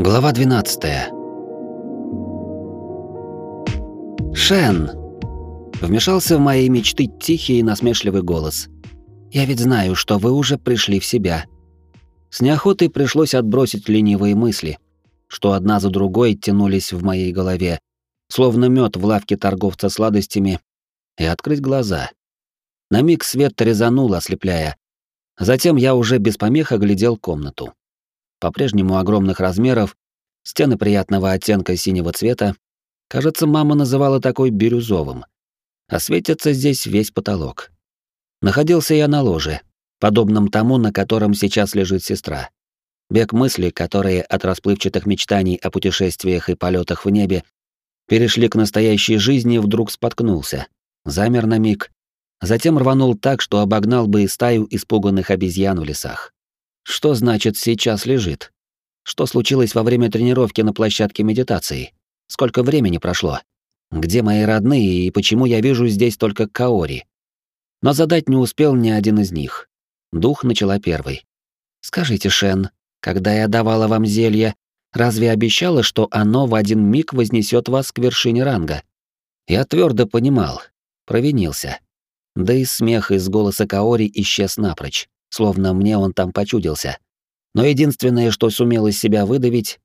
Глава 12. Шен. Вмешался в мои мечты тихий и насмешливый голос. Я ведь знаю, что вы уже пришли в себя. С неохотой пришлось отбросить ленивые мысли, что одна за другой тянулись в моей голове, словно мед в лавке торговца сладостями, и открыть глаза. На миг свет резанул, ослепляя. Затем я уже без помех оглядел комнату по-прежнему огромных размеров, стены приятного оттенка синего цвета, кажется, мама называла такой бирюзовым. А светится здесь весь потолок. Находился я на ложе, подобном тому, на котором сейчас лежит сестра. Бег мыслей, которые от расплывчатых мечтаний о путешествиях и полетах в небе перешли к настоящей жизни, вдруг споткнулся. Замер на миг, затем рванул так, что обогнал бы и стаю испуганных обезьян в лесах. Что значит сейчас лежит? Что случилось во время тренировки на площадке медитации? Сколько времени прошло? Где мои родные и почему я вижу здесь только Каори? Но задать не успел ни один из них. Дух начала первой. «Скажите, Шен, когда я давала вам зелье, разве обещала, что оно в один миг вознесет вас к вершине ранга?» Я твердо понимал, провинился. Да и смех из голоса Каори исчез напрочь словно мне он там почудился. Но единственное, что сумел из себя выдавить...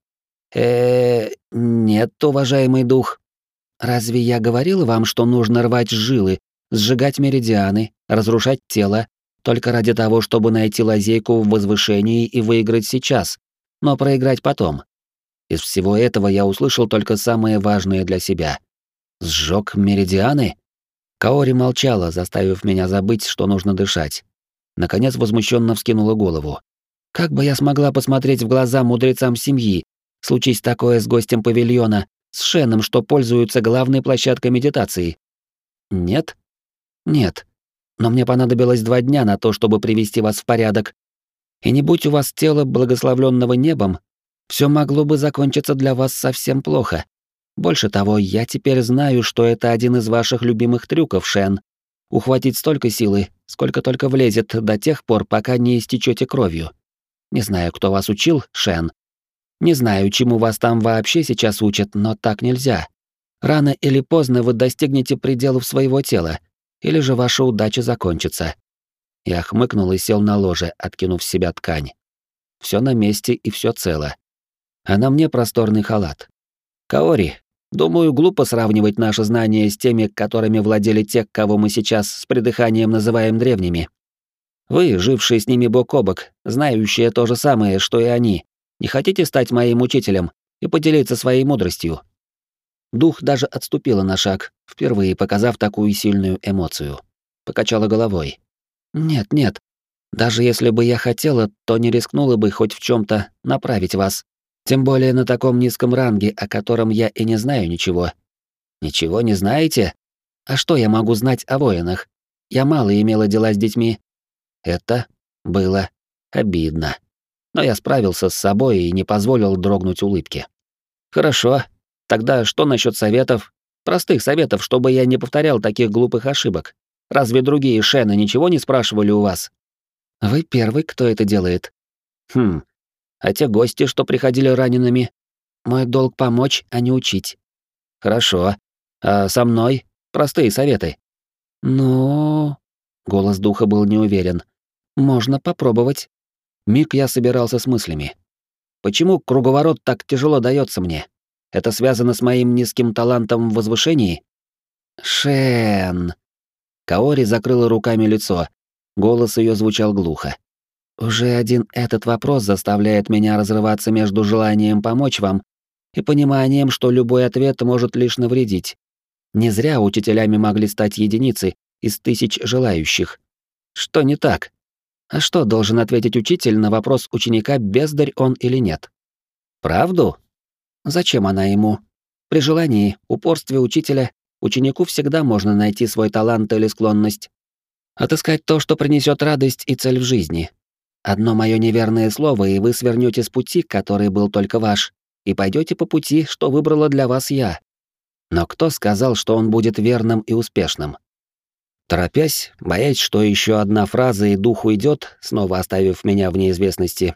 э нет, уважаемый дух. Разве я говорил вам, что нужно рвать жилы, сжигать меридианы, разрушать тело, только ради того, чтобы найти лазейку в возвышении и выиграть сейчас, но проиграть потом? Из всего этого я услышал только самое важное для себя. Сжёг меридианы? Каори молчала, заставив меня забыть, что нужно дышать наконец возмущенно вскинула голову. Как бы я смогла посмотреть в глаза мудрецам семьи, случись такое с гостем павильона, с Шеном, что пользуется главной площадкой медитации? Нет? Нет. Но мне понадобилось два дня на то, чтобы привести вас в порядок. И не будь у вас тела, благословленного небом, все могло бы закончиться для вас совсем плохо. Больше того, я теперь знаю, что это один из ваших любимых трюков, Шен, ухватить столько силы, сколько только влезет до тех пор, пока не истечете кровью. Не знаю, кто вас учил, Шен. Не знаю, чему вас там вообще сейчас учат, но так нельзя. Рано или поздно вы достигнете пределов своего тела, или же ваша удача закончится. Я хмыкнул и сел на ложе, откинув с себя ткань. Все на месте и все цело. А на мне просторный халат. Каори, Думаю, глупо сравнивать наши знания с теми, которыми владели те, кого мы сейчас с придыханием называем древними. Вы, жившие с ними бок о бок, знающие то же самое, что и они, не хотите стать моим учителем и поделиться своей мудростью?» Дух даже отступила на шаг, впервые показав такую сильную эмоцию. Покачала головой. «Нет, нет. Даже если бы я хотела, то не рискнула бы хоть в чем то направить вас. Тем более на таком низком ранге, о котором я и не знаю ничего. Ничего не знаете? А что я могу знать о воинах? Я мало имела дела с детьми. Это было обидно. Но я справился с собой и не позволил дрогнуть улыбке. Хорошо. Тогда что насчет советов? Простых советов, чтобы я не повторял таких глупых ошибок. Разве другие Шены ничего не спрашивали у вас? Вы первый, кто это делает. Хм, а те гости, что приходили ранеными. Мой долг помочь, а не учить. Хорошо. А со мной? Простые советы. Ну... Голос духа был неуверен. Можно попробовать. Миг я собирался с мыслями. Почему круговорот так тяжело дается мне? Это связано с моим низким талантом в возвышении? Шен. Каори закрыла руками лицо. Голос ее звучал глухо. Уже один этот вопрос заставляет меня разрываться между желанием помочь вам и пониманием, что любой ответ может лишь навредить. Не зря учителями могли стать единицы из тысяч желающих. Что не так? А что должен ответить учитель на вопрос ученика, бездарь он или нет? Правду? Зачем она ему? При желании, упорстве учителя, ученику всегда можно найти свой талант или склонность. Отыскать то, что принесет радость и цель в жизни, Одно мое неверное слово, и вы свернете с пути, который был только ваш, и пойдете по пути, что выбрала для вас я. Но кто сказал, что он будет верным и успешным? Торопясь, боясь, что еще одна фраза и дух уйдет, снова оставив меня в неизвестности,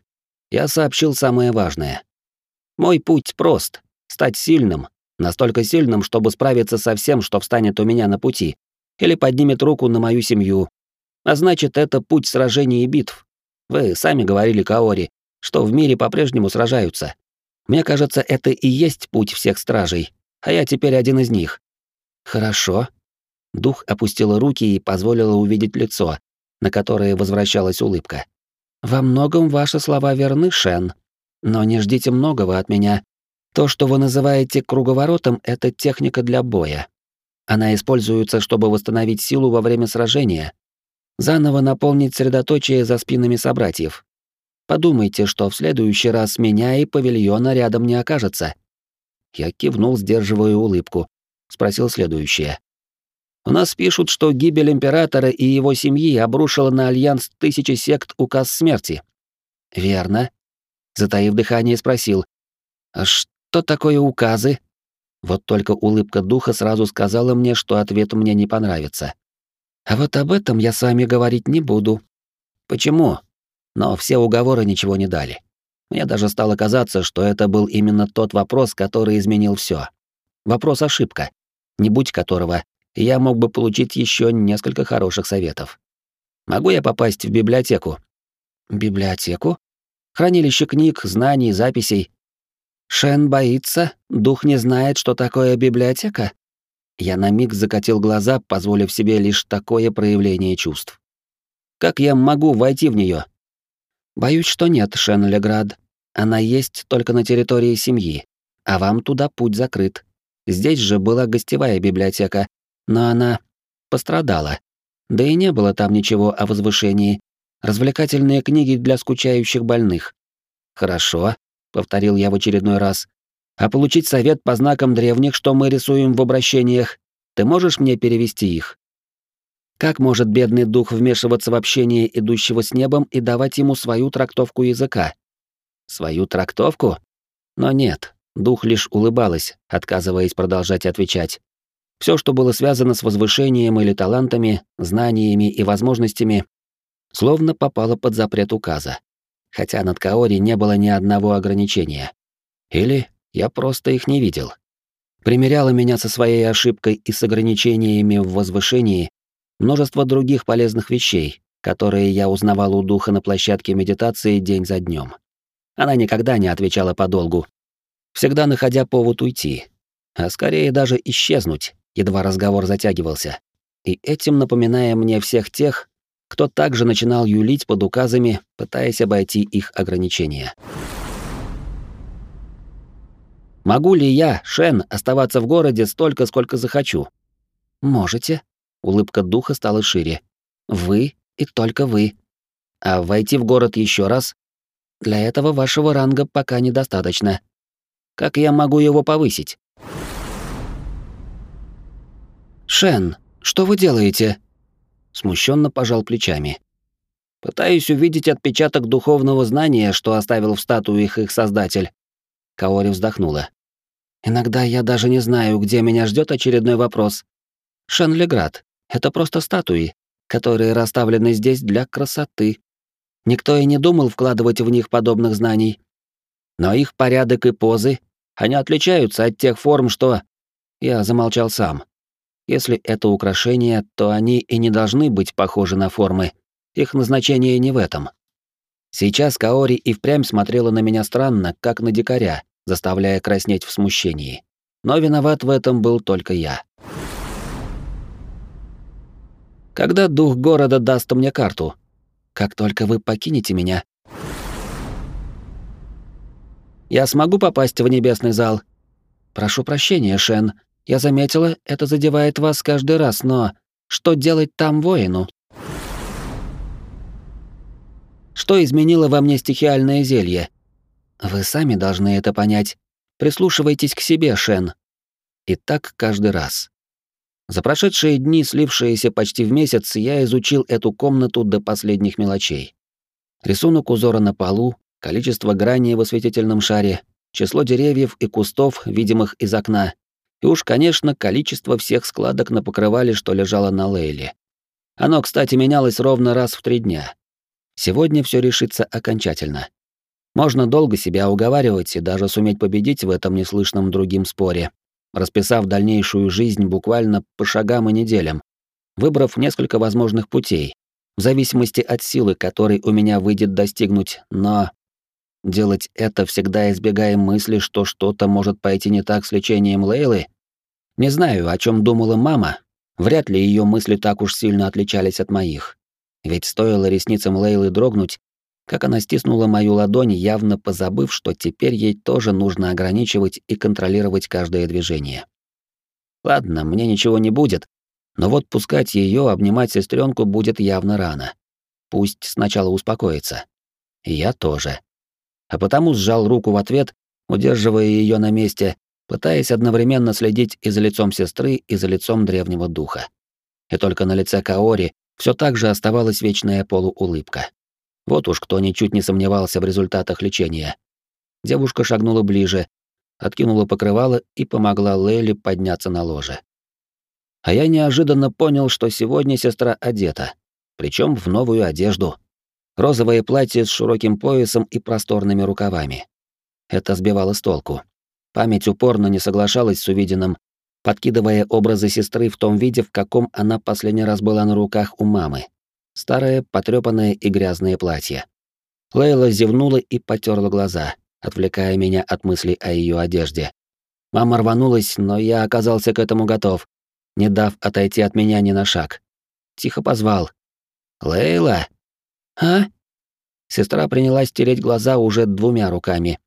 я сообщил самое важное. Мой путь прост — стать сильным, настолько сильным, чтобы справиться со всем, что встанет у меня на пути, или поднимет руку на мою семью. А значит, это путь сражений и битв. Вы сами говорили, Каори, что в мире по-прежнему сражаются. Мне кажется, это и есть путь всех стражей, а я теперь один из них. Хорошо. Дух опустила руки и позволила увидеть лицо, на которое возвращалась улыбка. Во многом ваши слова верны, Шен, но не ждите многого от меня. То, что вы называете круговоротом, это техника для боя. Она используется, чтобы восстановить силу во время сражения, заново наполнить средоточие за спинами собратьев. Подумайте, что в следующий раз меня и павильона рядом не окажется. Я кивнул, сдерживая улыбку. Спросил следующее. У нас пишут, что гибель императора и его семьи обрушила на альянс тысячи сект указ смерти. Верно. Затаив дыхание, спросил. А что такое указы? Вот только улыбка духа сразу сказала мне, что ответ мне не понравится. А вот об этом я с вами говорить не буду. Почему? Но все уговоры ничего не дали. Мне даже стало казаться, что это был именно тот вопрос, который изменил все. Вопрос-ошибка, не будь которого, я мог бы получить еще несколько хороших советов. Могу я попасть в библиотеку? Библиотеку? Хранилище книг, знаний, записей. Шен боится, дух не знает, что такое библиотека? Я на миг закатил глаза, позволив себе лишь такое проявление чувств. Как я могу войти в нее? Боюсь, что нет, Шенлеград. Она есть только на территории семьи, а вам туда путь закрыт. Здесь же была гостевая библиотека, но она пострадала. Да и не было там ничего о возвышении. Развлекательные книги для скучающих больных. Хорошо, повторил я в очередной раз а получить совет по знакам древних, что мы рисуем в обращениях. Ты можешь мне перевести их? Как может бедный дух вмешиваться в общение идущего с небом и давать ему свою трактовку языка? Свою трактовку? Но нет, дух лишь улыбалась, отказываясь продолжать отвечать. Все, что было связано с возвышением или талантами, знаниями и возможностями, словно попало под запрет указа. Хотя над Каори не было ни одного ограничения. Или я просто их не видел. Примеряло меня со своей ошибкой и с ограничениями в возвышении множество других полезных вещей, которые я узнавал у духа на площадке медитации день за днем. Она никогда не отвечала подолгу, всегда находя повод уйти, а скорее даже исчезнуть, едва разговор затягивался, и этим напоминая мне всех тех, кто также начинал юлить под указами, пытаясь обойти их ограничения. Могу ли я, Шен, оставаться в городе столько, сколько захочу? Можете. Улыбка духа стала шире. Вы и только вы. А войти в город еще раз? Для этого вашего ранга пока недостаточно. Как я могу его повысить? Шен, что вы делаете? Смущенно пожал плечами. Пытаюсь увидеть отпечаток духовного знания, что оставил в статуях их создатель. Каори вздохнула. Иногда я даже не знаю, где меня ждет очередной вопрос. Шенлеград — это просто статуи, которые расставлены здесь для красоты. Никто и не думал вкладывать в них подобных знаний. Но их порядок и позы, они отличаются от тех форм, что... Я замолчал сам. Если это украшения, то они и не должны быть похожи на формы. Их назначение не в этом. Сейчас Каори и впрямь смотрела на меня странно, как на дикаря, заставляя краснеть в смущении. Но виноват в этом был только я. Когда дух города даст мне карту? Как только вы покинете меня. Я смогу попасть в небесный зал? Прошу прощения, Шен. Я заметила, это задевает вас каждый раз, но что делать там воину? Что изменило во мне стихиальное зелье? Вы сами должны это понять. Прислушивайтесь к себе, Шен. И так каждый раз. За прошедшие дни, слившиеся почти в месяц, я изучил эту комнату до последних мелочей. Рисунок узора на полу, количество граней в осветительном шаре, число деревьев и кустов, видимых из окна, и уж, конечно, количество всех складок на покрывале, что лежало на Лейле. Оно, кстати, менялось ровно раз в три дня. Сегодня все решится окончательно. Можно долго себя уговаривать и даже суметь победить в этом неслышном другим споре, расписав дальнейшую жизнь буквально по шагам и неделям, выбрав несколько возможных путей, в зависимости от силы, которой у меня выйдет достигнуть, но делать это всегда избегая мысли, что что-то может пойти не так с лечением Лейлы. Не знаю, о чем думала мама. Вряд ли ее мысли так уж сильно отличались от моих. Ведь стоило ресницам Лейлы дрогнуть, как она стиснула мою ладонь, явно позабыв, что теперь ей тоже нужно ограничивать и контролировать каждое движение. Ладно, мне ничего не будет, но вот пускать ее обнимать сестренку будет явно рано. Пусть сначала успокоится. Я тоже. А потому сжал руку в ответ, удерживая ее на месте, пытаясь одновременно следить и за лицом сестры, и за лицом древнего духа. И только на лице Каори все так же оставалась вечная полуулыбка. Вот уж кто ничуть не сомневался в результатах лечения. Девушка шагнула ближе, откинула покрывало и помогла Лейли подняться на ложе. А я неожиданно понял, что сегодня сестра одета, причем в новую одежду. Розовое платье с широким поясом и просторными рукавами. Это сбивало с толку. Память упорно не соглашалась с увиденным, подкидывая образы сестры в том виде, в каком она последний раз была на руках у мамы. Старое, потрёпанное и грязное платье. Лейла зевнула и потерла глаза, отвлекая меня от мыслей о ее одежде. Мама рванулась, но я оказался к этому готов, не дав отойти от меня ни на шаг. Тихо позвал. «Лейла?» «А?» Сестра принялась тереть глаза уже двумя руками.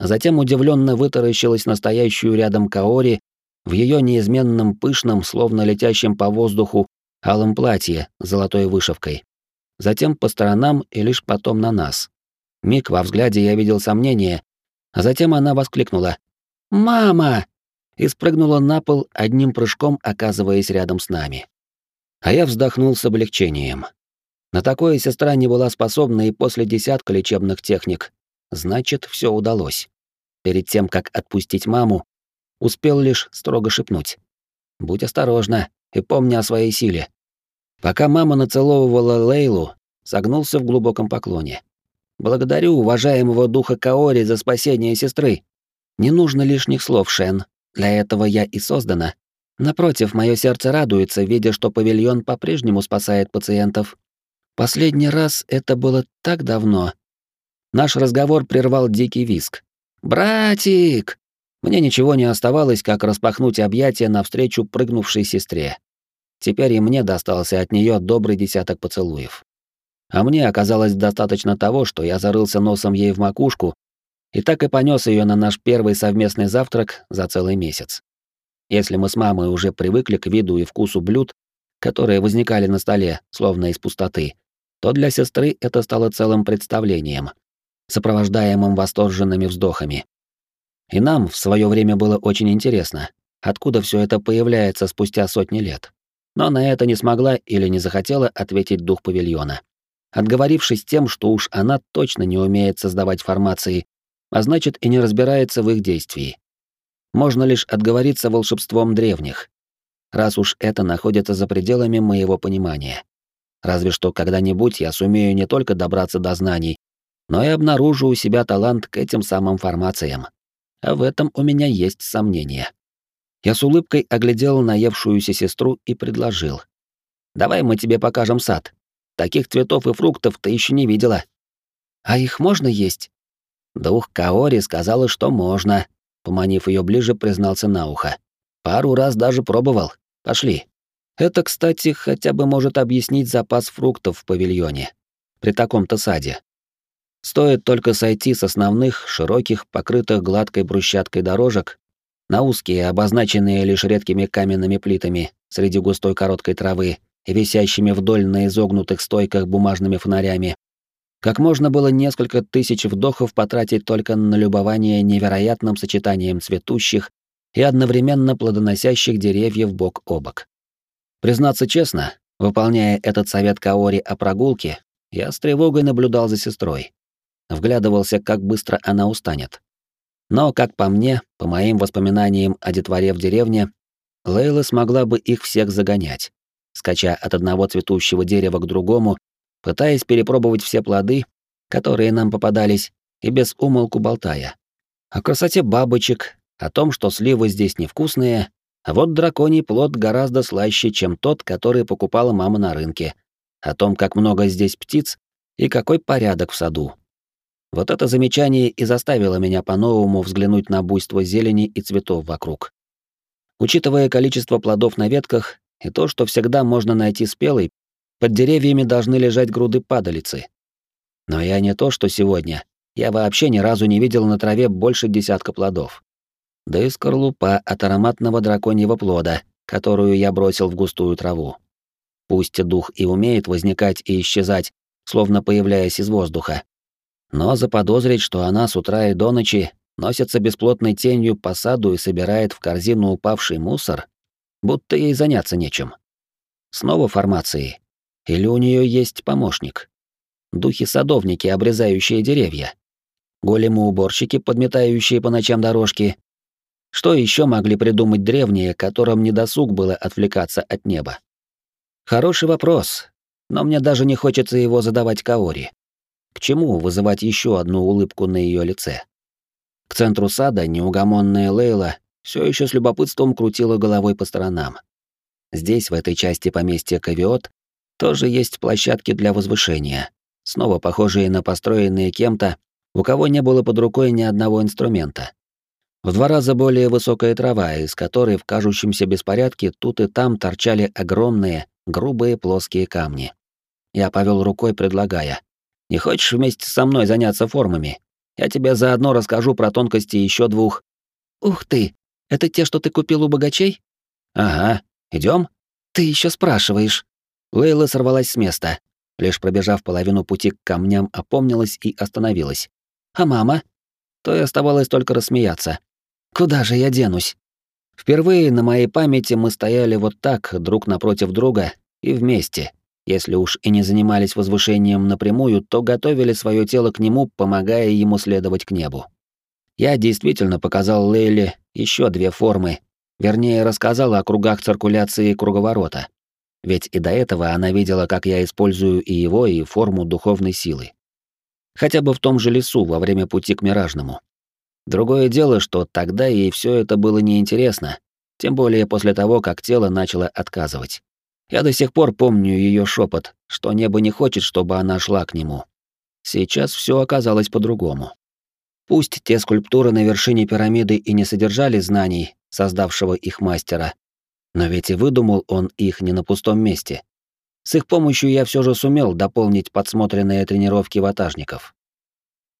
Затем удивленно вытаращилась настоящую рядом Каори в ее неизменном пышном, словно летящем по воздуху, алом платье с золотой вышивкой. Затем по сторонам и лишь потом на нас. Миг во взгляде я видел сомнение, а затем она воскликнула. «Мама!» и спрыгнула на пол, одним прыжком оказываясь рядом с нами. А я вздохнул с облегчением. На такое сестра не была способна и после десятка лечебных техник. Значит, все удалось. Перед тем, как отпустить маму, успел лишь строго шепнуть. «Будь осторожна и помни о своей силе». Пока мама нацеловывала Лейлу, согнулся в глубоком поклоне. «Благодарю уважаемого духа Каори за спасение сестры. Не нужно лишних слов, Шен. Для этого я и создана. Напротив, мое сердце радуется, видя, что павильон по-прежнему спасает пациентов. Последний раз это было так давно. Наш разговор прервал дикий виск. «Братик!» Мне ничего не оставалось, как распахнуть объятия навстречу прыгнувшей сестре. Теперь и мне достался от нее добрый десяток поцелуев. А мне оказалось достаточно того, что я зарылся носом ей в макушку и так и понес ее на наш первый совместный завтрак за целый месяц. Если мы с мамой уже привыкли к виду и вкусу блюд, которые возникали на столе, словно из пустоты, то для сестры это стало целым представлением, сопровождаемым восторженными вздохами. И нам в свое время было очень интересно, откуда все это появляется спустя сотни лет. Но на это не смогла или не захотела ответить дух павильона. Отговорившись тем, что уж она точно не умеет создавать формации а значит и не разбирается в их действии. Можно лишь отговориться волшебством древних, раз уж это находится за пределами моего понимания. Разве что когда-нибудь я сумею не только добраться до знаний, но и обнаружу у себя талант к этим самым формациям. А в этом у меня есть сомнения. Я с улыбкой оглядел наевшуюся сестру и предложил. «Давай мы тебе покажем сад. Таких цветов и фруктов ты еще не видела». «А их можно есть?» Дух Каори сказала, что можно. Поманив ее ближе, признался на ухо. Пару раз даже пробовал. Пошли. Это, кстати, хотя бы может объяснить запас фруктов в павильоне. При таком-то саде. Стоит только сойти с основных, широких, покрытых гладкой брусчаткой дорожек на узкие, обозначенные лишь редкими каменными плитами среди густой короткой травы и висящими вдоль на изогнутых стойках бумажными фонарями, как можно было несколько тысяч вдохов потратить только на любование невероятным сочетанием цветущих и одновременно плодоносящих деревьев бок о бок. Признаться честно, выполняя этот совет Каори о прогулке, я с тревогой наблюдал за сестрой. Вглядывался, как быстро она устанет. Но, как по мне, по моим воспоминаниям о детворе в деревне, Лейла смогла бы их всех загонять, скача от одного цветущего дерева к другому пытаясь перепробовать все плоды, которые нам попадались, и без умолку болтая. О красоте бабочек, о том, что сливы здесь невкусные, а вот драконий плод гораздо слаще, чем тот, который покупала мама на рынке, о том, как много здесь птиц и какой порядок в саду. Вот это замечание и заставило меня по-новому взглянуть на буйство зелени и цветов вокруг. Учитывая количество плодов на ветках и то, что всегда можно найти спелый, под деревьями должны лежать груды падалицы. Но я не то, что сегодня. Я вообще ни разу не видел на траве больше десятка плодов. Да и скорлупа от ароматного драконьего плода, которую я бросил в густую траву. Пусть дух и умеет возникать и исчезать, словно появляясь из воздуха. Но заподозрить, что она с утра и до ночи носится бесплотной тенью по саду и собирает в корзину упавший мусор, будто ей заняться нечем. Снова формации. Или у нее есть помощник? Духи-садовники, обрезающие деревья. Големы-уборщики, подметающие по ночам дорожки. Что еще могли придумать древние, которым недосуг было отвлекаться от неба? Хороший вопрос, но мне даже не хочется его задавать Каори. К чему вызывать еще одну улыбку на ее лице? К центру сада неугомонная Лейла все еще с любопытством крутила головой по сторонам. Здесь, в этой части поместья Кавиот, тоже есть площадки для возвышения, снова похожие на построенные кем-то, у кого не было под рукой ни одного инструмента. В два раза более высокая трава, из которой в кажущемся беспорядке тут и там торчали огромные, грубые плоские камни. Я повел рукой, предлагая. «Не хочешь вместе со мной заняться формами? Я тебе заодно расскажу про тонкости еще двух». «Ух ты! Это те, что ты купил у богачей?» «Ага. Идем? «Ты еще спрашиваешь». Лейла сорвалась с места. Лишь пробежав половину пути к камням, опомнилась и остановилась. «А мама?» То и оставалось только рассмеяться. «Куда же я денусь?» Впервые на моей памяти мы стояли вот так, друг напротив друга, и вместе. Если уж и не занимались возвышением напрямую, то готовили свое тело к нему, помогая ему следовать к небу. Я действительно показал Лейле еще две формы, вернее, рассказал о кругах циркуляции круговорота. Ведь и до этого она видела, как я использую и его, и форму духовной силы. Хотя бы в том же лесу во время пути к Миражному. Другое дело, что тогда ей все это было неинтересно, тем более после того, как тело начало отказывать. Я до сих пор помню ее шепот, что небо не хочет, чтобы она шла к нему. Сейчас все оказалось по-другому. Пусть те скульптуры на вершине пирамиды и не содержали знаний, создавшего их мастера, но ведь и выдумал он их не на пустом месте. С их помощью я все же сумел дополнить подсмотренные тренировки ватажников.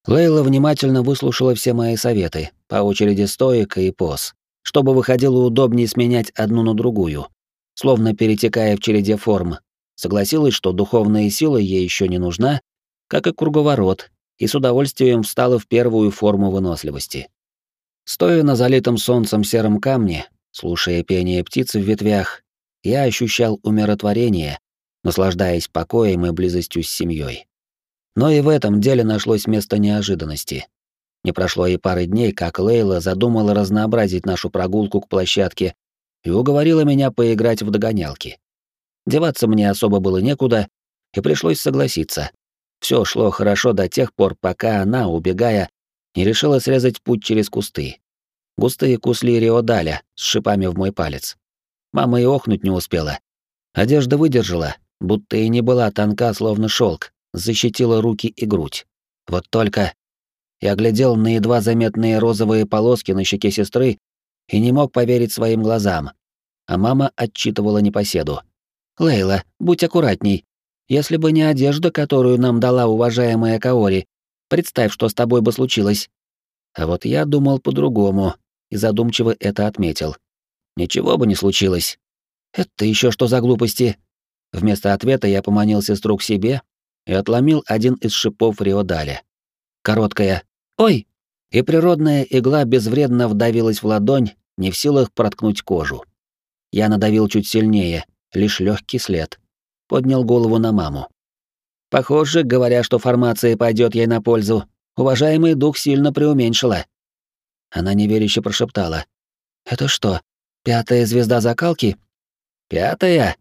Лейла внимательно выслушала все мои советы, по очереди стоек и поз, чтобы выходило удобнее сменять одну на другую, словно перетекая в череде форм. Согласилась, что духовная сила ей еще не нужна, как и круговорот, и с удовольствием встала в первую форму выносливости. Стоя на залитом солнцем сером камне, слушая пение птиц в ветвях, я ощущал умиротворение, наслаждаясь покоем и близостью с семьей. Но и в этом деле нашлось место неожиданности. Не прошло и пары дней, как Лейла задумала разнообразить нашу прогулку к площадке и уговорила меня поиграть в догонялки. Деваться мне особо было некуда, и пришлось согласиться. Все шло хорошо до тех пор, пока она, убегая, не решила срезать путь через кусты. Густые кусли риодаля с шипами в мой палец. Мама и охнуть не успела. Одежда выдержала, будто и не была тонка, словно шелк, защитила руки и грудь. Вот только я глядел на едва заметные розовые полоски на щеке сестры и не мог поверить своим глазам. А мама отчитывала непоседу. «Лейла, будь аккуратней. Если бы не одежда, которую нам дала уважаемая Каори, представь, что с тобой бы случилось». А вот я думал по-другому и задумчиво это отметил. Ничего бы не случилось. Это еще что за глупости? Вместо ответа я поманил сестру к себе и отломил один из шипов Риодаля. Короткая «Ой!» И природная игла безвредно вдавилась в ладонь, не в силах проткнуть кожу. Я надавил чуть сильнее, лишь легкий след. Поднял голову на маму. Похоже, говоря, что формация пойдет ей на пользу, уважаемый дух сильно преуменьшила. Она неверяще прошептала. «Это что, пятая звезда закалки?» «Пятая?»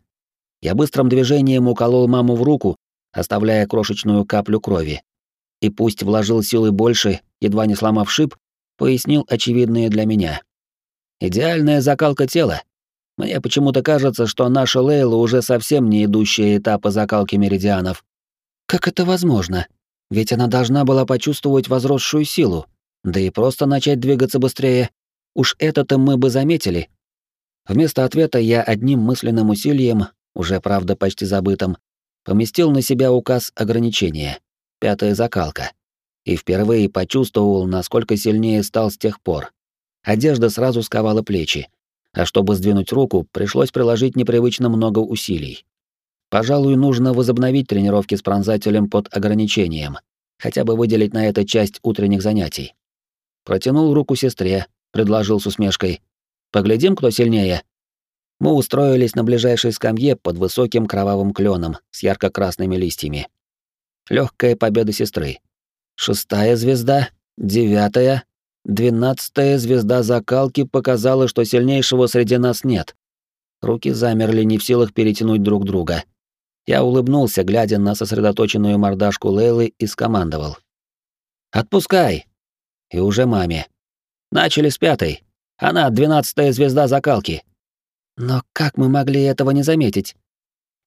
Я быстрым движением уколол маму в руку, оставляя крошечную каплю крови. и пусть вложил силы больше, едва не сломав шип, пояснил очевидное для меня. Идеальная закалка тела. Мне почему-то кажется, что наша Лейла уже совсем не идущая этапа закалки меридианов. Как это возможно? Ведь она должна была почувствовать возросшую силу, да и просто начать двигаться быстрее. Уж это-то мы бы заметили. Вместо ответа я одним мысленным усилием, уже правда почти забытым, поместил на себя указ ограничения. Пятая закалка. И впервые почувствовал, насколько сильнее стал с тех пор. Одежда сразу сковала плечи, а чтобы сдвинуть руку, пришлось приложить непривычно много усилий. Пожалуй, нужно возобновить тренировки с пронзателем под ограничением, хотя бы выделить на это часть утренних занятий. Протянул руку сестре, предложил с усмешкой. «Поглядим, кто сильнее?» Мы устроились на ближайшей скамье под высоким кровавым кленом с ярко-красными листьями. Легкая победа сестры. Шестая звезда, девятая, двенадцатая звезда закалки показала, что сильнейшего среди нас нет. Руки замерли, не в силах перетянуть друг друга. Я улыбнулся, глядя на сосредоточенную мордашку Лейлы, и скомандовал. «Отпускай!» И уже маме. «Начали с пятой. Она двенадцатая звезда закалки». «Но как мы могли этого не заметить?»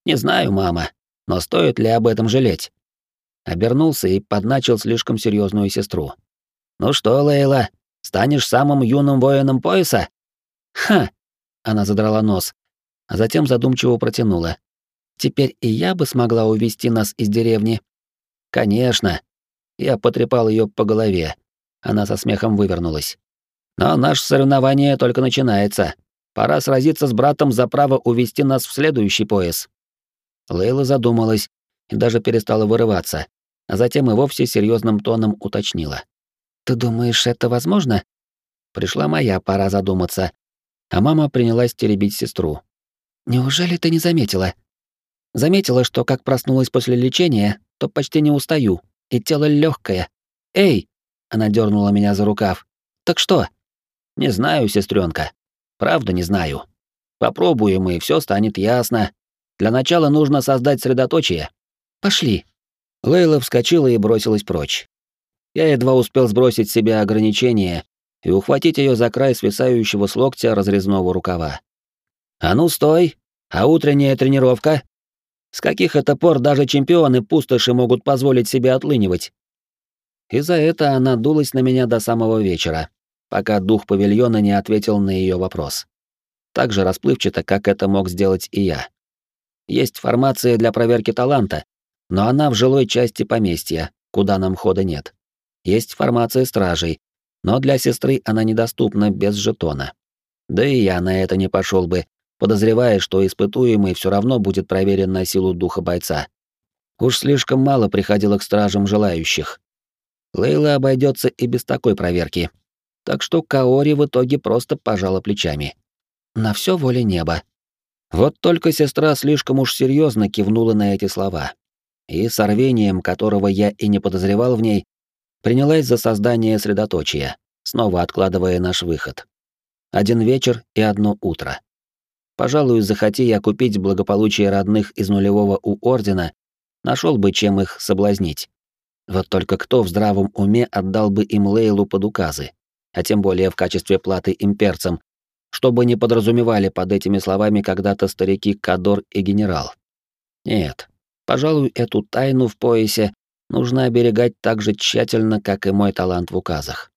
«Не знаю, мама, но стоит ли об этом жалеть?» Обернулся и подначил слишком серьезную сестру. «Ну что, Лейла, станешь самым юным воином пояса?» «Ха!» — она задрала нос, а затем задумчиво протянула. Теперь и я бы смогла увести нас из деревни. Конечно. Я потрепал ее по голове. Она со смехом вывернулась. Но наше соревнование только начинается. Пора сразиться с братом за право увести нас в следующий пояс. Лейла задумалась и даже перестала вырываться, а затем и вовсе серьезным тоном уточнила. «Ты думаешь, это возможно?» Пришла моя пора задуматься, а мама принялась теребить сестру. «Неужели ты не заметила? Заметила, что как проснулась после лечения, то почти не устаю, и тело легкое. Эй! Она дернула меня за рукав. Так что? Не знаю, сестренка. Правда, не знаю. Попробуем, и все станет ясно. Для начала нужно создать средоточие. Пошли. Лейла вскочила и бросилась прочь. Я едва успел сбросить с себя ограничения и ухватить ее за край свисающего с локтя разрезного рукава. «А ну, стой! А утренняя тренировка?» С каких это пор даже чемпионы пустоши могут позволить себе отлынивать? И за это она дулась на меня до самого вечера, пока дух павильона не ответил на ее вопрос. Так же расплывчато, как это мог сделать и я. Есть формация для проверки таланта, но она в жилой части поместья, куда нам хода нет. Есть формация стражей, но для сестры она недоступна без жетона. Да и я на это не пошел бы, подозревая, что испытуемый все равно будет проверен на силу духа бойца. Уж слишком мало приходило к стражам желающих. Лейла обойдется и без такой проверки. Так что Каори в итоге просто пожала плечами. На все воле неба. Вот только сестра слишком уж серьезно кивнула на эти слова. И с рвением, которого я и не подозревал в ней, принялась за создание средоточия, снова откладывая наш выход. Один вечер и одно утро. Пожалуй, захоти я купить благополучие родных из нулевого у Ордена, нашел бы чем их соблазнить. Вот только кто в здравом уме отдал бы им Лейлу под указы, а тем более в качестве платы имперцам, чтобы не подразумевали под этими словами когда-то старики Кадор и генерал. Нет, пожалуй, эту тайну в поясе нужно оберегать так же тщательно, как и мой талант в указах.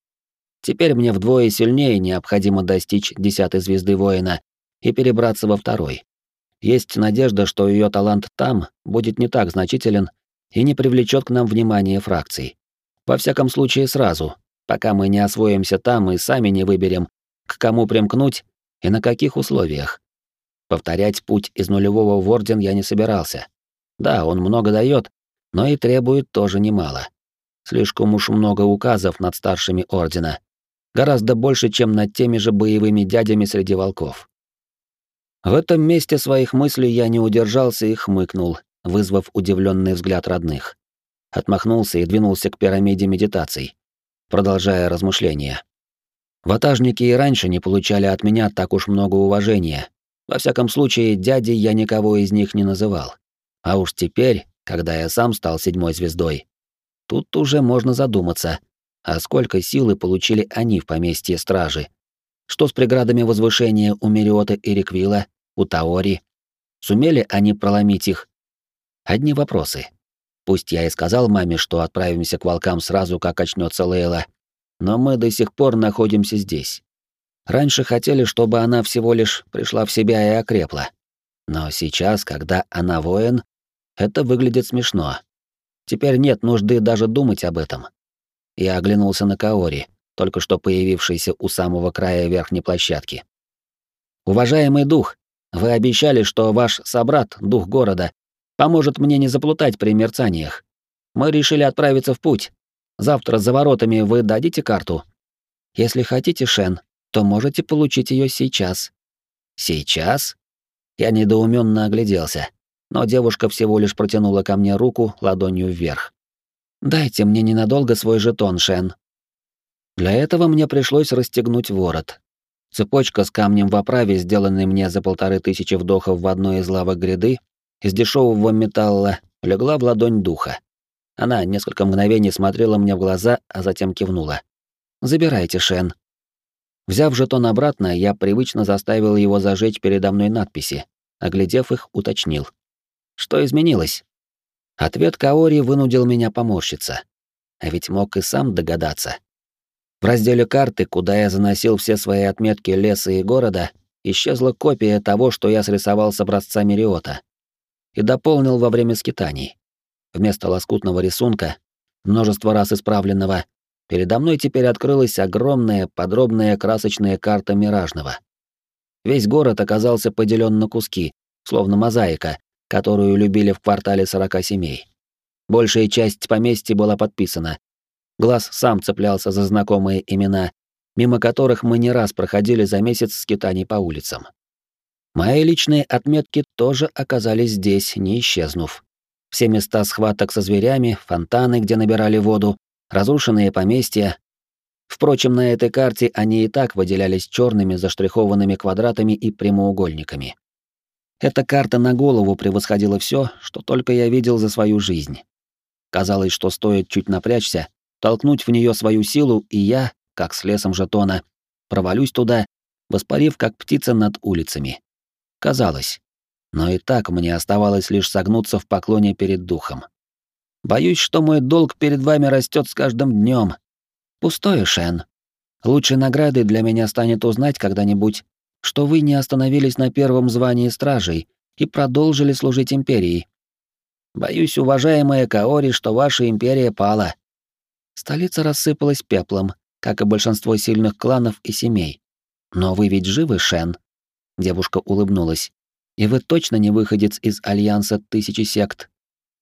Теперь мне вдвое сильнее необходимо достичь десятой звезды воина, и перебраться во второй. Есть надежда, что ее талант там будет не так значителен и не привлечет к нам внимание фракций. Во всяком случае, сразу, пока мы не освоимся там и сами не выберем, к кому примкнуть и на каких условиях. Повторять путь из нулевого в Орден я не собирался. Да, он много дает, но и требует тоже немало. Слишком уж много указов над старшими Ордена. Гораздо больше, чем над теми же боевыми дядями среди волков. В этом месте своих мыслей я не удержался и хмыкнул, вызвав удивленный взгляд родных. Отмахнулся и двинулся к пирамиде медитаций, продолжая размышления. Ватажники и раньше не получали от меня так уж много уважения. Во всяком случае, дядей я никого из них не называл. А уж теперь, когда я сам стал седьмой звездой. Тут уже можно задуматься, а сколько силы получили они в поместье стражи? Что с преградами возвышения у Мериота и Реквила, у Таори? Сумели они проломить их? Одни вопросы. Пусть я и сказал маме, что отправимся к волкам сразу, как очнется Лейла, но мы до сих пор находимся здесь. Раньше хотели, чтобы она всего лишь пришла в себя и окрепла. Но сейчас, когда она воин, это выглядит смешно. Теперь нет нужды даже думать об этом. Я оглянулся на Каори, только что появившийся у самого края верхней площадки. «Уважаемый дух, вы обещали, что ваш собрат, дух города, поможет мне не заплутать при мерцаниях. Мы решили отправиться в путь. Завтра за воротами вы дадите карту? Если хотите, Шен, то можете получить ее сейчас. Сейчас? Я недоуменно огляделся, но девушка всего лишь протянула ко мне руку ладонью вверх. Дайте мне ненадолго свой жетон, Шен. Для этого мне пришлось расстегнуть ворот. Цепочка с камнем в оправе, сделанной мне за полторы тысячи вдохов в одной из лавок гряды, из дешевого металла, легла в ладонь духа. Она несколько мгновений смотрела мне в глаза, а затем кивнула. «Забирайте, Шен». Взяв жетон обратно, я привычно заставил его зажечь передо мной надписи. Оглядев их, уточнил. «Что изменилось?» Ответ Каори вынудил меня поморщиться. А ведь мог и сам догадаться. В разделе карты, куда я заносил все свои отметки леса и города, исчезла копия того, что я срисовал с образца Мериота. И дополнил во время скитаний. Вместо лоскутного рисунка, множество раз исправленного, передо мной теперь открылась огромная, подробная красочная карта Миражного. Весь город оказался поделен на куски, словно мозаика, которую любили в квартале сорока семей. Большая часть поместья была подписана. Глаз сам цеплялся за знакомые имена, мимо которых мы не раз проходили за месяц скитаний по улицам. Мои личные отметки тоже оказались здесь, не исчезнув все места схваток со зверями, фонтаны, где набирали воду, разрушенные поместья. Впрочем, на этой карте они и так выделялись черными заштрихованными квадратами и прямоугольниками. Эта карта на голову превосходила все, что только я видел за свою жизнь. Казалось, что стоит чуть напрячься, толкнуть в нее свою силу, и я, как с лесом жетона, провалюсь туда, воспарив как птица над улицами. Казалось, но и так мне оставалось лишь согнуться в поклоне перед духом. Боюсь, что мой долг перед вами растет с каждым днем. Пустое, Шен. Лучшей наградой для меня станет узнать когда-нибудь, что вы не остановились на первом звании стражей и продолжили служить империи. Боюсь, уважаемая Каори, что ваша империя пала. Столица рассыпалась пеплом, как и большинство сильных кланов и семей. Но вы ведь живы, Шен? Девушка улыбнулась. И вы точно не выходец из Альянса Тысячи Сект.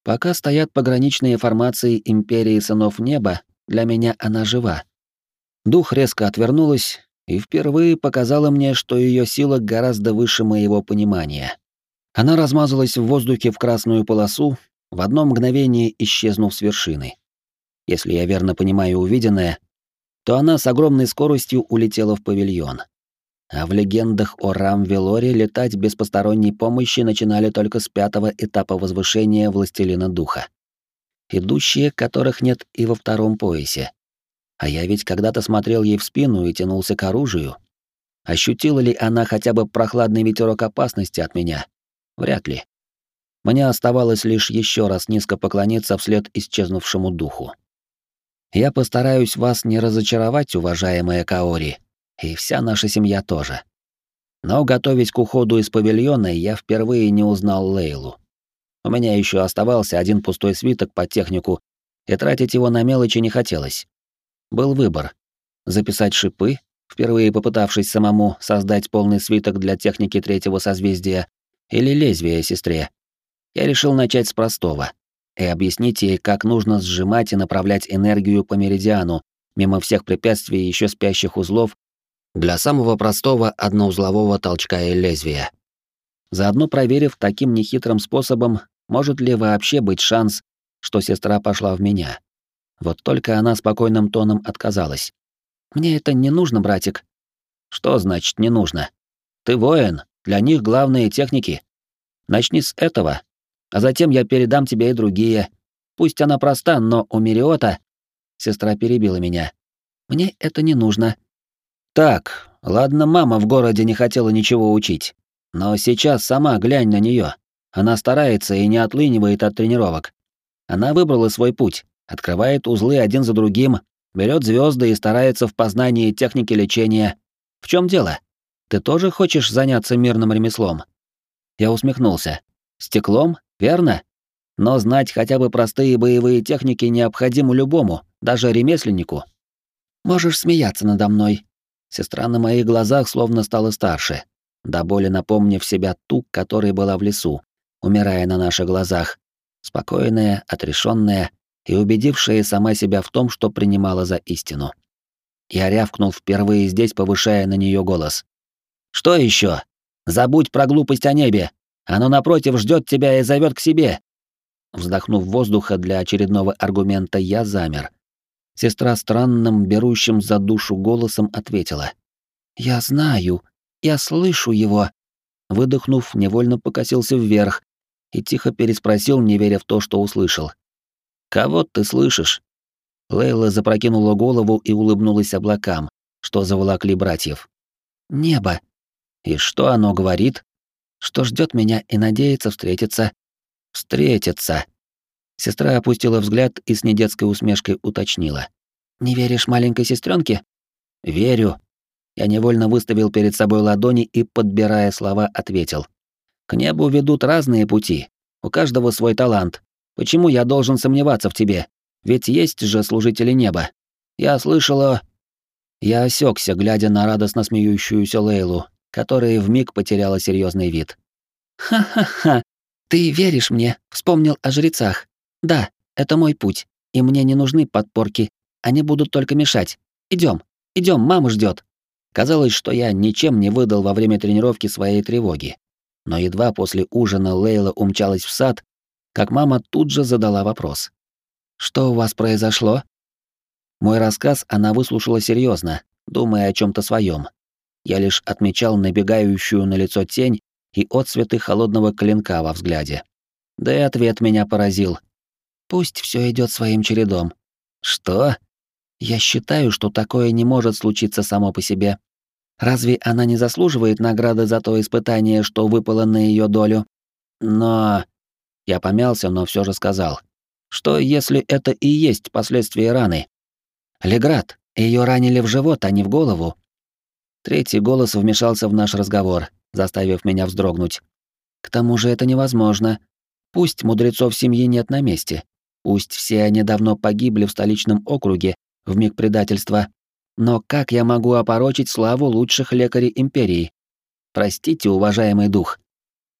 Пока стоят пограничные формации Империи Сынов Неба, для меня она жива. Дух резко отвернулась и впервые показала мне, что ее сила гораздо выше моего понимания. Она размазалась в воздухе в красную полосу, в одно мгновение исчезнув с вершины. Если я верно понимаю увиденное, то она с огромной скоростью улетела в павильон. А в легендах о Рам-Велоре летать без посторонней помощи начинали только с пятого этапа возвышения Властелина Духа. Идущие, которых нет и во втором поясе. А я ведь когда-то смотрел ей в спину и тянулся к оружию. Ощутила ли она хотя бы прохладный ветерок опасности от меня? Вряд ли. Мне оставалось лишь еще раз низко поклониться вслед исчезнувшему духу. Я постараюсь вас не разочаровать, уважаемая Каори, и вся наша семья тоже. Но готовить к уходу из павильона я впервые не узнал Лейлу. У меня еще оставался один пустой свиток по технику, и тратить его на мелочи не хотелось. Был выбор — записать шипы, впервые попытавшись самому создать полный свиток для техники третьего созвездия, или лезвие сестре. Я решил начать с простого и объяснить ей, как нужно сжимать и направлять энергию по меридиану, мимо всех препятствий и еще спящих узлов для самого простого одноузлового толчка и лезвия. Заодно проверив таким нехитрым способом, может ли вообще быть шанс, что сестра пошла в меня. Вот только она спокойным тоном отказалась. «Мне это не нужно, братик». «Что значит «не нужно»? Ты воин, для них главные техники. Начни с этого, а затем я передам тебе и другие. Пусть она проста, но у Мириота...» Сестра перебила меня. «Мне это не нужно». «Так, ладно, мама в городе не хотела ничего учить. Но сейчас сама глянь на нее. Она старается и не отлынивает от тренировок. Она выбрала свой путь, открывает узлы один за другим, берет звезды и старается в познании техники лечения. В чем дело? Ты тоже хочешь заняться мирным ремеслом? Я усмехнулся. Стеклом, верно? Но знать хотя бы простые боевые техники необходимо любому, даже ремесленнику. Можешь смеяться надо мной. Сестра на моих глазах словно стала старше, до боли напомнив себя ту, которая была в лесу, умирая на наших глазах, спокойная, отрешенная и убедившая сама себя в том, что принимала за истину. Я рявкнул впервые здесь, повышая на нее голос. «Что еще? Забудь про глупость о небе! Оно напротив ждет тебя и зовет к себе!» Вздохнув воздуха для очередного аргумента, я замер. Сестра странным, берущим за душу голосом ответила. «Я знаю, я слышу его!» Выдохнув, невольно покосился вверх и тихо переспросил, не веря в то, что услышал. «Кого ты слышишь?» Лейла запрокинула голову и улыбнулась облакам, что заволокли братьев. «Небо!» «И что оно говорит?» «Что ждет меня и надеется встретиться». «Встретиться!» Сестра опустила взгляд и с недетской усмешкой уточнила. «Не веришь маленькой сестренке? «Верю». Я невольно выставил перед собой ладони и, подбирая слова, ответил. «К небу ведут разные пути. У каждого свой талант. Почему я должен сомневаться в тебе? Ведь есть же служители неба. Я слышала...» Я осекся, глядя на радостно смеющуюся Лейлу, которая вмиг потеряла серьезный вид. «Ха-ха-ха, ты веришь мне, вспомнил о жрецах. Да, это мой путь, и мне не нужны подпорки, они будут только мешать. Идем, идем, мама ждет. Казалось, что я ничем не выдал во время тренировки своей тревоги. Но едва после ужина Лейла умчалась в сад, как мама тут же задала вопрос. «Что у вас произошло?» Мой рассказ она выслушала серьезно, думая о чем то своем. Я лишь отмечал набегающую на лицо тень и отсветы холодного клинка во взгляде. Да и ответ меня поразил. «Пусть все идет своим чередом». «Что?» «Я считаю, что такое не может случиться само по себе. Разве она не заслуживает награды за то испытание, что выпало на ее долю?» «Но...» Я помялся, но все же сказал. Что, если это и есть последствия раны? Леград, ее ранили в живот, а не в голову. Третий голос вмешался в наш разговор, заставив меня вздрогнуть. К тому же это невозможно. Пусть мудрецов семьи нет на месте, пусть все они давно погибли в столичном округе в миг предательства, но как я могу опорочить славу лучших лекарей империи? Простите, уважаемый дух.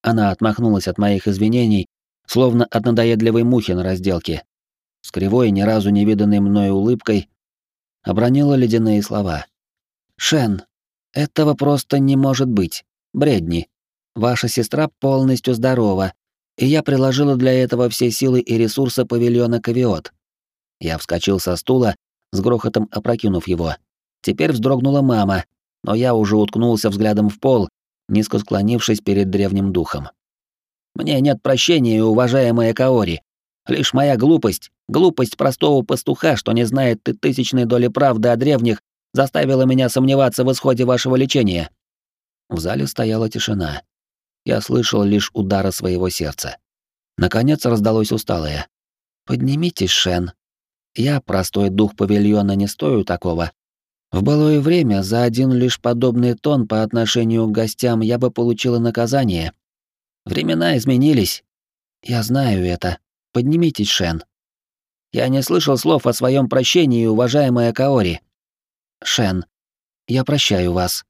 Она отмахнулась от моих извинений словно от надоедливой мухи на разделке. С кривой, ни разу не виданной мной улыбкой, обронила ледяные слова. «Шен, этого просто не может быть. Бредни. Ваша сестра полностью здорова, и я приложила для этого все силы и ресурсы павильона Кавиот». Я вскочил со стула, с грохотом опрокинув его. Теперь вздрогнула мама, но я уже уткнулся взглядом в пол, низко склонившись перед древним духом. Мне нет прощения, уважаемая Каори. Лишь моя глупость, глупость простого пастуха, что не знает ты тысячной доли правды о древних, заставила меня сомневаться в исходе вашего лечения. В зале стояла тишина. Я слышал лишь удары своего сердца. Наконец раздалось усталое. «Поднимитесь, Шен. Я, простой дух павильона, не стою такого. В былое время за один лишь подобный тон по отношению к гостям я бы получила наказание, Времена изменились. Я знаю это. Поднимитесь, Шен. Я не слышал слов о своем прощении, уважаемая Каори. Шен, я прощаю вас.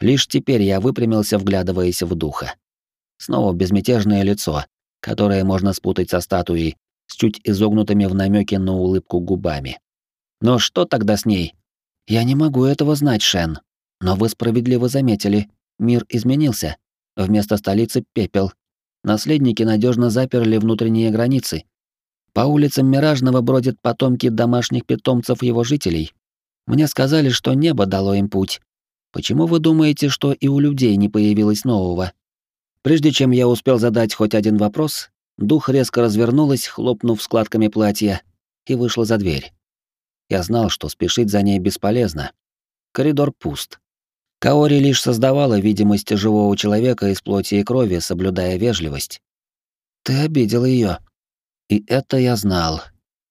Лишь теперь я выпрямился, вглядываясь в духа. Снова безмятежное лицо, которое можно спутать со статуей, с чуть изогнутыми в намеке на улыбку губами. Но что тогда с ней? Я не могу этого знать, Шен. Но вы справедливо заметили, мир изменился. Вместо столицы — пепел. Наследники надежно заперли внутренние границы. По улицам Миражного бродят потомки домашних питомцев его жителей. Мне сказали, что небо дало им путь. Почему вы думаете, что и у людей не появилось нового? Прежде чем я успел задать хоть один вопрос, дух резко развернулась, хлопнув складками платья, и вышла за дверь. Я знал, что спешить за ней бесполезно. Коридор пуст. Каори лишь создавала видимость живого человека из плоти и крови, соблюдая вежливость. «Ты обидел ее. И это я знал,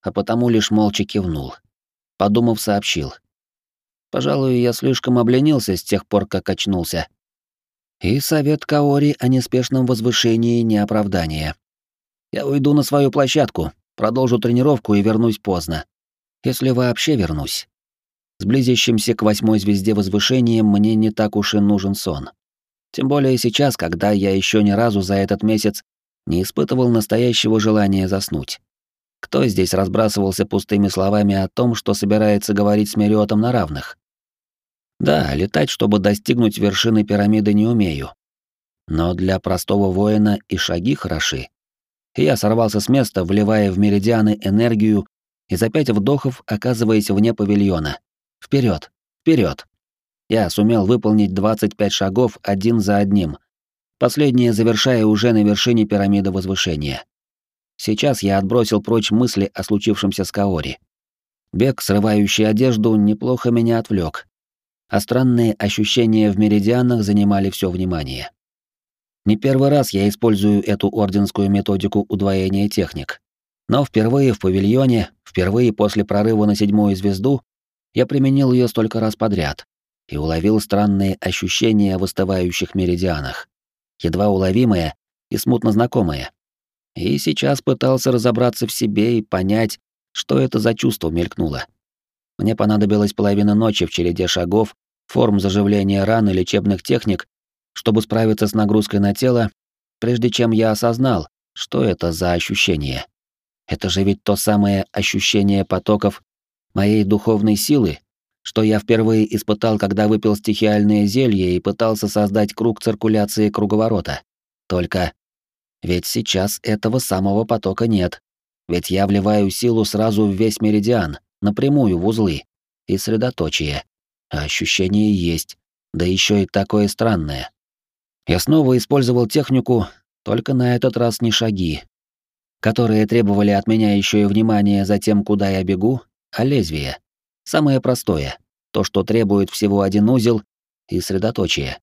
а потому лишь молча кивнул. Подумав, сообщил. Пожалуй, я слишком обленился с тех пор, как очнулся. И совет Каори о неспешном возвышении не оправдание. Я уйду на свою площадку, продолжу тренировку и вернусь поздно. Если вообще вернусь. С близящимся к восьмой звезде возвышением мне не так уж и нужен сон. Тем более сейчас, когда я еще ни разу за этот месяц не испытывал настоящего желания заснуть. Кто здесь разбрасывался пустыми словами о том, что собирается говорить с Мериотом на равных? Да, летать, чтобы достигнуть вершины пирамиды, не умею. Но для простого воина и шаги хороши. я сорвался с места, вливая в меридианы энергию и за пять вдохов оказываясь вне павильона. Вперед, вперед! Я сумел выполнить 25 шагов один за одним, последнее завершая уже на вершине пирамиды возвышения. Сейчас я отбросил прочь мысли о случившемся с Каори. Бег, срывающий одежду, неплохо меня отвлек, а странные ощущения в меридианах занимали все внимание. Не первый раз я использую эту орденскую методику удвоения техник. Но впервые в павильоне, впервые после прорыва на седьмую звезду, я применил ее столько раз подряд и уловил странные ощущения в остывающих меридианах, едва уловимые и смутно знакомые. И сейчас пытался разобраться в себе и понять, что это за чувство мелькнуло. Мне понадобилась половина ночи в череде шагов, форм заживления ран и лечебных техник, чтобы справиться с нагрузкой на тело, прежде чем я осознал, что это за ощущение. Это же ведь то самое ощущение потоков моей духовной силы, что я впервые испытал, когда выпил стихиальное зелье и пытался создать круг циркуляции круговорота. Только ведь сейчас этого самого потока нет. Ведь я вливаю силу сразу в весь меридиан, напрямую в узлы и средоточие. А ощущение есть, да еще и такое странное. Я снова использовал технику, только на этот раз не шаги, которые требовали от меня еще и внимания за тем, куда я бегу, а лезвие. Самое простое, то, что требует всего один узел и средоточие.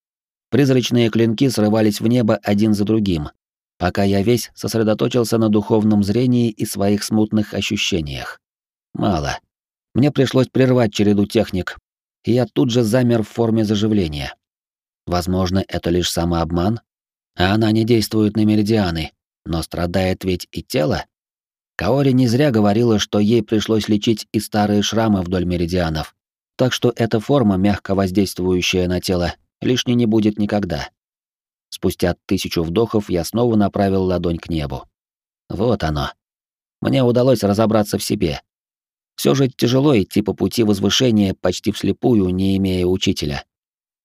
Призрачные клинки срывались в небо один за другим, пока я весь сосредоточился на духовном зрении и своих смутных ощущениях. Мало. Мне пришлось прервать череду техник, и я тут же замер в форме заживления. Возможно, это лишь самообман, а она не действует на меридианы, но страдает ведь и тело. Каори не зря говорила, что ей пришлось лечить и старые шрамы вдоль меридианов, так что эта форма, мягко воздействующая на тело, лишней не будет никогда. Спустя тысячу вдохов я снова направил ладонь к небу. Вот оно. Мне удалось разобраться в себе. Все же тяжело идти по пути возвышения почти вслепую, не имея учителя.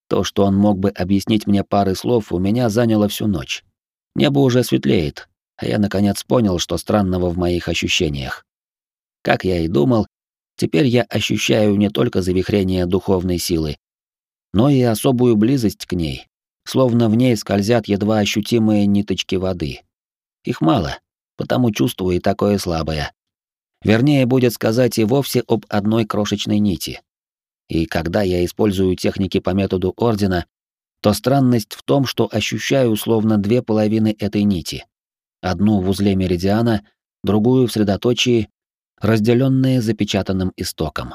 То, что он мог бы объяснить мне пары слов, у меня заняло всю ночь. Небо уже светлеет, а я наконец понял, что странного в моих ощущениях. Как я и думал, теперь я ощущаю не только завихрение духовной силы, но и особую близость к ней, словно в ней скользят едва ощутимые ниточки воды. Их мало, потому чувствую и такое слабое. Вернее, будет сказать и вовсе об одной крошечной нити. И когда я использую техники по методу Ордена, то странность в том, что ощущаю словно две половины этой нити. Одну в узле меридиана, другую в средоточии, разделенные запечатанным истоком.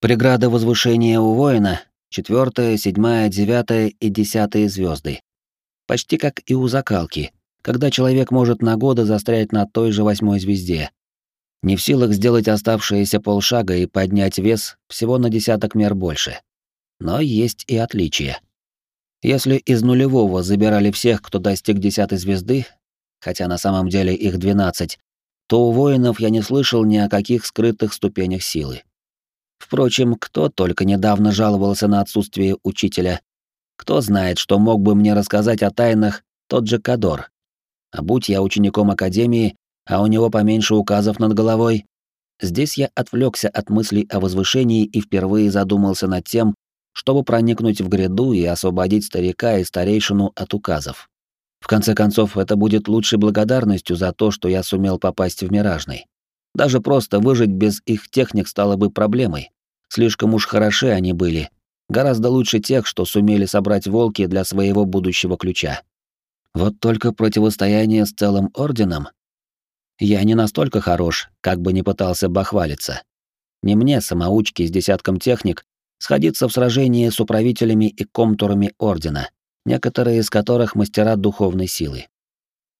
Преграда возвышения у воина — четвертая, седьмая, девятая и десятая звезды. Почти как и у закалки, когда человек может на годы застрять на той же восьмой звезде, не в силах сделать оставшиеся полшага и поднять вес всего на десяток мер больше. Но есть и отличия. Если из нулевого забирали всех, кто достиг десятой звезды, хотя на самом деле их двенадцать, то у воинов я не слышал ни о каких скрытых ступенях силы. Впрочем, кто только недавно жаловался на отсутствие учителя. Кто знает, что мог бы мне рассказать о тайнах тот же Кадор. А будь я учеником Академии, а у него поменьше указов над головой. Здесь я отвлекся от мыслей о возвышении и впервые задумался над тем, чтобы проникнуть в гряду и освободить старика и старейшину от указов. В конце концов, это будет лучшей благодарностью за то, что я сумел попасть в Миражный. Даже просто выжить без их техник стало бы проблемой. Слишком уж хороши они были. Гораздо лучше тех, что сумели собрать волки для своего будущего ключа. Вот только противостояние с целым орденом... Я не настолько хорош, как бы не пытался бахвалиться. Не мне, самоучки с десятком техник, сходиться в сражении с управителями и комтурами ордена, некоторые из которых мастера духовной силы.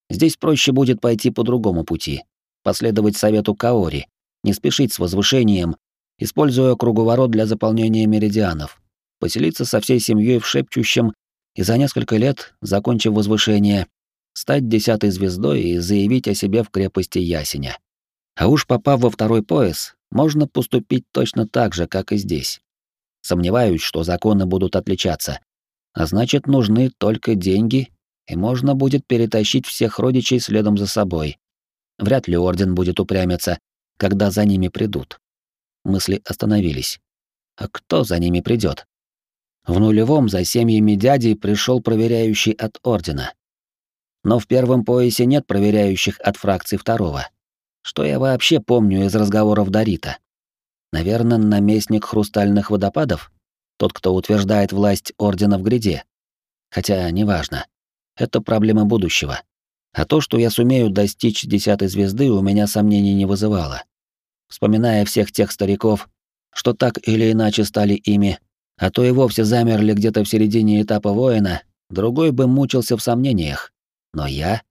Здесь проще будет пойти по другому пути, последовать совету Каори, не спешить с возвышением, используя круговорот для заполнения меридианов, поселиться со всей семьей в шепчущем и за несколько лет, закончив возвышение, стать десятой звездой и заявить о себе в крепости Ясеня. А уж попав во второй пояс, можно поступить точно так же, как и здесь. Сомневаюсь, что законы будут отличаться. А значит, нужны только деньги, и можно будет перетащить всех родичей следом за собой. Вряд ли орден будет упрямиться, когда за ними придут. Мысли остановились. А кто за ними придет? В нулевом за семьями дядей пришел проверяющий от ордена. Но в первом поясе нет проверяющих от фракции второго. Что я вообще помню из разговоров Дарита? Наверное, наместник хрустальных водопадов? Тот, кто утверждает власть Ордена в гряде? Хотя, неважно. Это проблема будущего. А то, что я сумею достичь десятой звезды, у меня сомнений не вызывало. Вспоминая всех тех стариков, что так или иначе стали ими, а то и вовсе замерли где-то в середине этапа воина, другой бы мучился в сомнениях. Но я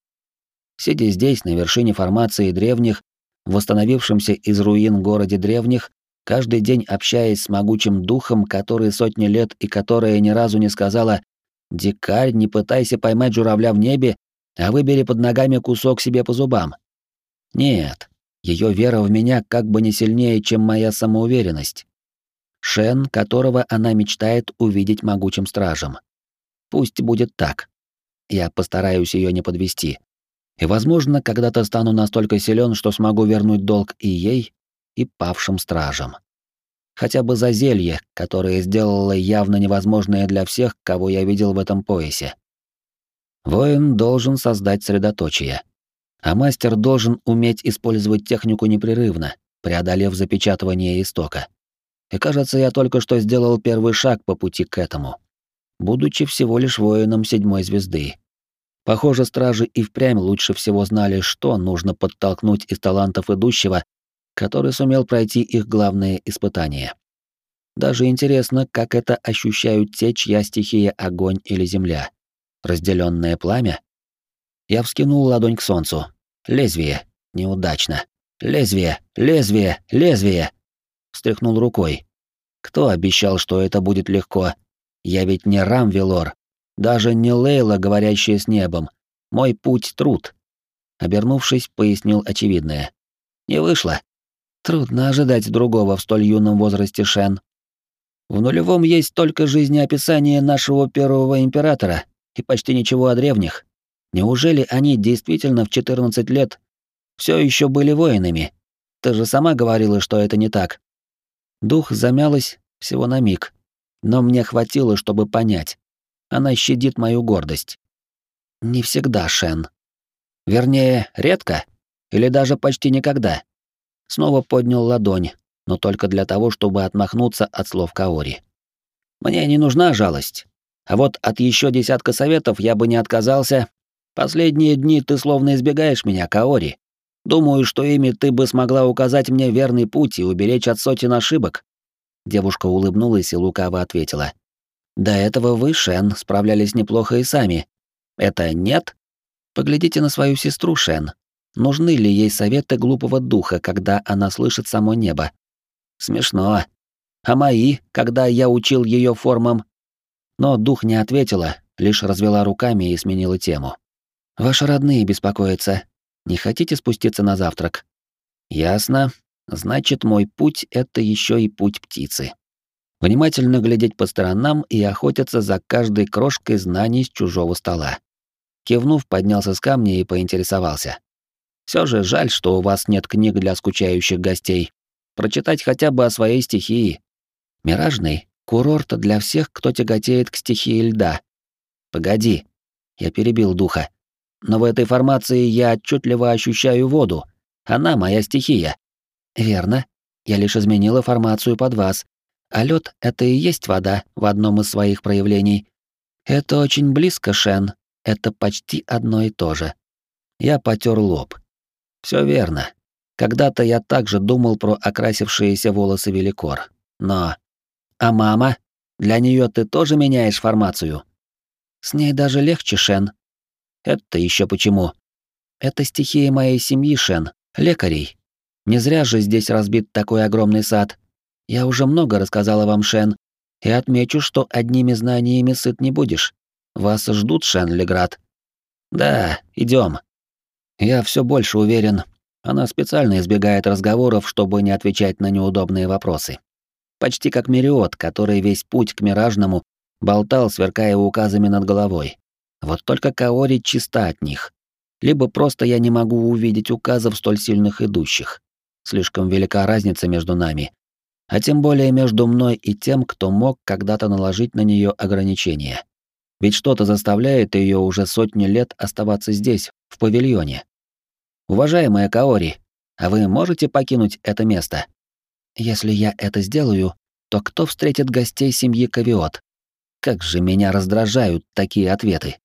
Сидя здесь, на вершине формации древних, восстановившемся из руин городе древних, каждый день общаясь с могучим духом, который сотни лет и которая ни разу не сказала «Дикарь, не пытайся поймать журавля в небе, а выбери под ногами кусок себе по зубам». Нет, ее вера в меня как бы не сильнее, чем моя самоуверенность. Шен, которого она мечтает увидеть могучим стражем. Пусть будет так. Я постараюсь ее не подвести. И, возможно, когда-то стану настолько силен, что смогу вернуть долг и ей, и павшим стражам. Хотя бы за зелье, которое сделало явно невозможное для всех, кого я видел в этом поясе. Воин должен создать средоточие. А мастер должен уметь использовать технику непрерывно, преодолев запечатывание истока. И кажется, я только что сделал первый шаг по пути к этому, будучи всего лишь воином седьмой звезды. Похоже, стражи и впрямь лучше всего знали, что нужно подтолкнуть из талантов идущего, который сумел пройти их главные испытания. Даже интересно, как это ощущают те, чья стихия огонь или земля. Разделенное пламя? Я вскинул ладонь к солнцу. Лезвие. Неудачно. Лезвие, лезвие, лезвие. Встряхнул рукой. Кто обещал, что это будет легко? Я ведь не Рамвелор, даже не Лейла, говорящая с небом. Мой путь — труд. Обернувшись, пояснил очевидное. Не вышло. Трудно ожидать другого в столь юном возрасте Шен. В нулевом есть только жизнеописание нашего первого императора и почти ничего о древних. Неужели они действительно в 14 лет все еще были воинами? Ты же сама говорила, что это не так. Дух замялась всего на миг, но мне хватило, чтобы понять. Она щадит мою гордость. Не всегда, Шен. Вернее, редко. Или даже почти никогда. Снова поднял ладонь, но только для того, чтобы отмахнуться от слов Каори. Мне не нужна жалость. А вот от еще десятка советов я бы не отказался. Последние дни ты словно избегаешь меня, Каори. Думаю, что ими ты бы смогла указать мне верный путь и уберечь от сотен ошибок. Девушка улыбнулась и лукаво ответила. До этого вы, Шен, справлялись неплохо и сами. Это нет? Поглядите на свою сестру, Шен. Нужны ли ей советы глупого духа, когда она слышит само небо? Смешно. А мои, когда я учил ее формам? Но дух не ответила, лишь развела руками и сменила тему. Ваши родные беспокоятся. Не хотите спуститься на завтрак? Ясно. Значит, мой путь — это еще и путь птицы внимательно глядеть по сторонам и охотиться за каждой крошкой знаний с чужого стола. Кивнув, поднялся с камня и поинтересовался. Все же жаль, что у вас нет книг для скучающих гостей. Прочитать хотя бы о своей стихии. Миражный — курорт для всех, кто тяготеет к стихии льда. Погоди. Я перебил духа. но в этой формации я отчетливо ощущаю воду. Она моя стихия. Верно. Я лишь изменила формацию под вас. А лед это и есть вода в одном из своих проявлений. Это очень близко, Шен. Это почти одно и то же. Я потер лоб. Все верно. Когда-то я также думал про окрасившиеся волосы Великор. Но... А мама? Для нее ты тоже меняешь формацию? С ней даже легче, Шен. Это еще почему? Это стихия моей семьи, Шен, лекарей. Не зря же здесь разбит такой огромный сад. Я уже много рассказала вам, Шен, и отмечу, что одними знаниями сыт не будешь. Вас ждут, Шен Леград. Да, идем. Я все больше уверен, она специально избегает разговоров, чтобы не отвечать на неудобные вопросы. Почти как Мериот, который весь путь к Миражному болтал, сверкая указами над головой. Вот только Каори чиста от них. Либо просто я не могу увидеть указов столь сильных идущих. Слишком велика разница между нами. А тем более между мной и тем, кто мог когда-то наложить на нее ограничения. Ведь что-то заставляет ее уже сотни лет оставаться здесь, в павильоне. Уважаемая Каори, а вы можете покинуть это место? Если я это сделаю, то кто встретит гостей семьи Кавиот? Как же меня раздражают такие ответы.